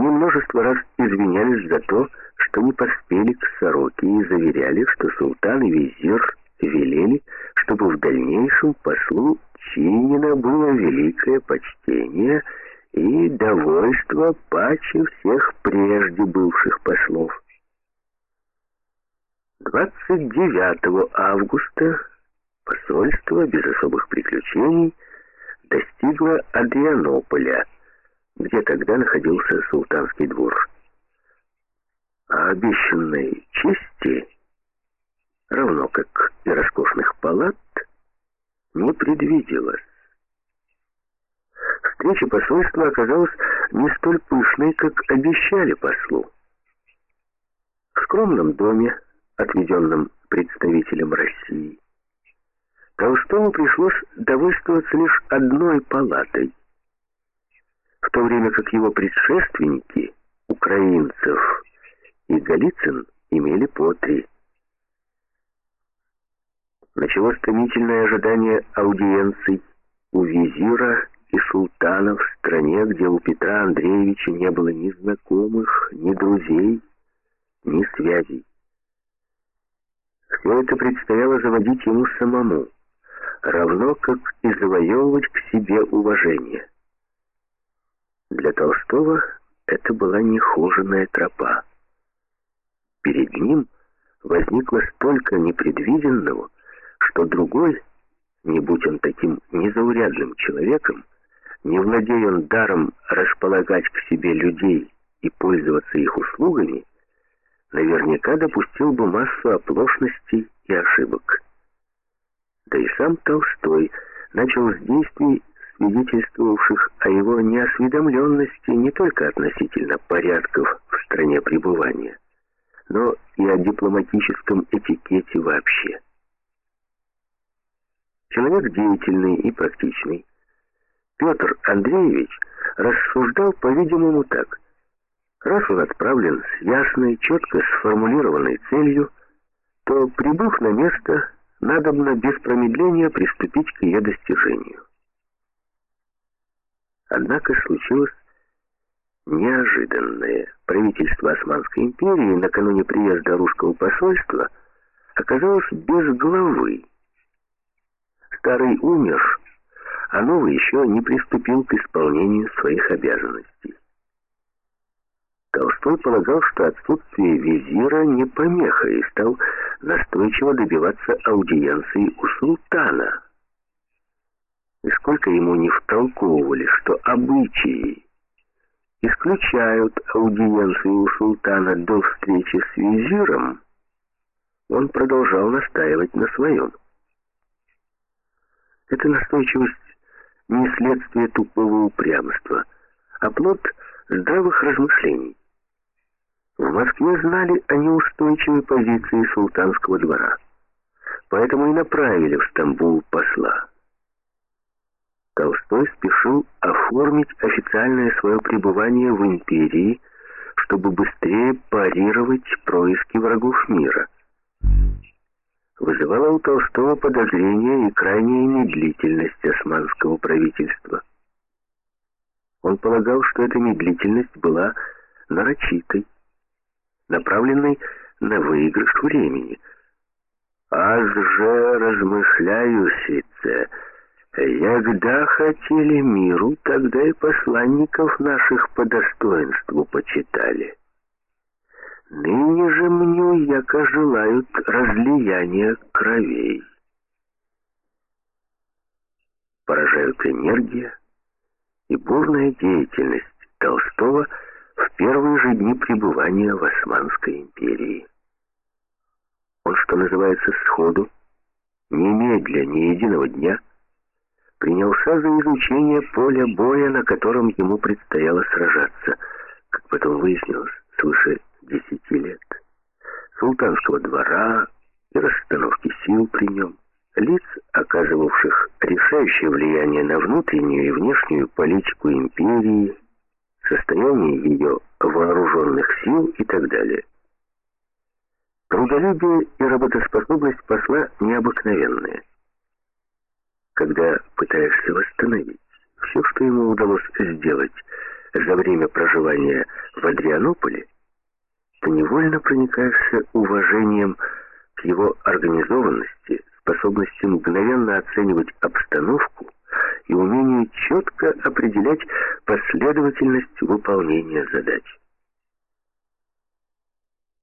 Они множество раз извинялись за то, что не поспели к сороке и заверяли, что султан и визир велели, чтобы в дальнейшем послу чинено было великое почтение и довольство паче всех прежде бывших послов. 29 августа посольство без особых приключений достигло Адрианополя, где тогда находился султанский двор. А обещанной чести, равно как и роскошных палат, не предвиделось. Встреча посольства оказалась не столь пышной, как обещали послу. В скромном доме, отведенном представителем России, Толстому пришлось довольствоваться лишь одной палатой, в то время как его предшественники, украинцев и Голицын, имели по три. Началось томительное ожидание аудиенций у визира и султана в стране, где у Петра Андреевича не было ни знакомых, ни друзей, ни связей. Все это предстояло заводить ему самому равно как и завоевывать к себе уважение. Для Толстого это была нехоженная тропа. Перед ним возникло столько непредвиденного, что другой, не будь он таким незаурядным человеком, не владея он даром располагать к себе людей и пользоваться их услугами, наверняка допустил бы массу оплошностей и ошибок. Да и сам Толстой начал с действий, свидетельствовавших о его неосведомленности не только относительно порядков в стране пребывания, но и о дипломатическом этикете вообще. Человек деятельный и практичный, Петр Андреевич рассуждал, по-видимому, так. Раз он отправлен с ясной, четко сформулированной целью, то, прибыв на место, надобно без промедления приступить к ее достижению. Однако случилось неожиданное. Правительство Османской империи накануне приезда русского посольства оказалось без главы. Старый умер, а новый еще не приступил к исполнению своих обязанностей. Толстой полагал, что отсутствие визира не помеха и стал настойчиво добиваться аудиенции у султана. И сколько ему не втолковывали, что обычаи исключают аудиенцию у султана до встречи с визиром, он продолжал настаивать на своем. Эта настойчивость не следствие тупого упрямства, а плод здравых размышлений. В Москве знали о неустойчивой позиции султанского двора, поэтому и направили в Стамбул посла. Толстой спешил оформить официальное свое пребывание в империи, чтобы быстрее парировать происки врагов мира. Вызывала у Толстого подозрение и крайняя медлительность османского правительства. Он полагал, что эта медлительность была нарочитой, направленный на выигрыш времени. «Аз же размышляюся, Ягда хотели миру, тогда и посланников наших по достоинству почитали. Ныне же мню, яко желают разлияния кровей. Поражают энергия и бурная деятельность Толстого – в первые же дни пребывания в Османской империи. Он, что называется, сходу, немедля, ни единого дня, принялся за изучение поля боя, на котором ему предстояло сражаться, как потом выяснилось, свыше десяти лет, султанского двора и расстановки сил при нем, лиц, оказывавших решающее влияние на внутреннюю и внешнюю политику империи, состояние ее вооруженных сил и так далее. Трудолюбие и работоспособность посла необыкновенные. Когда пытаешься восстановить все, что ему удалось сделать за время проживания в Адрианополе, то невольно проникаешься уважением к его организованности, способности мгновенно оценивать обстановку и умению четко определять последовательность выполнения задач.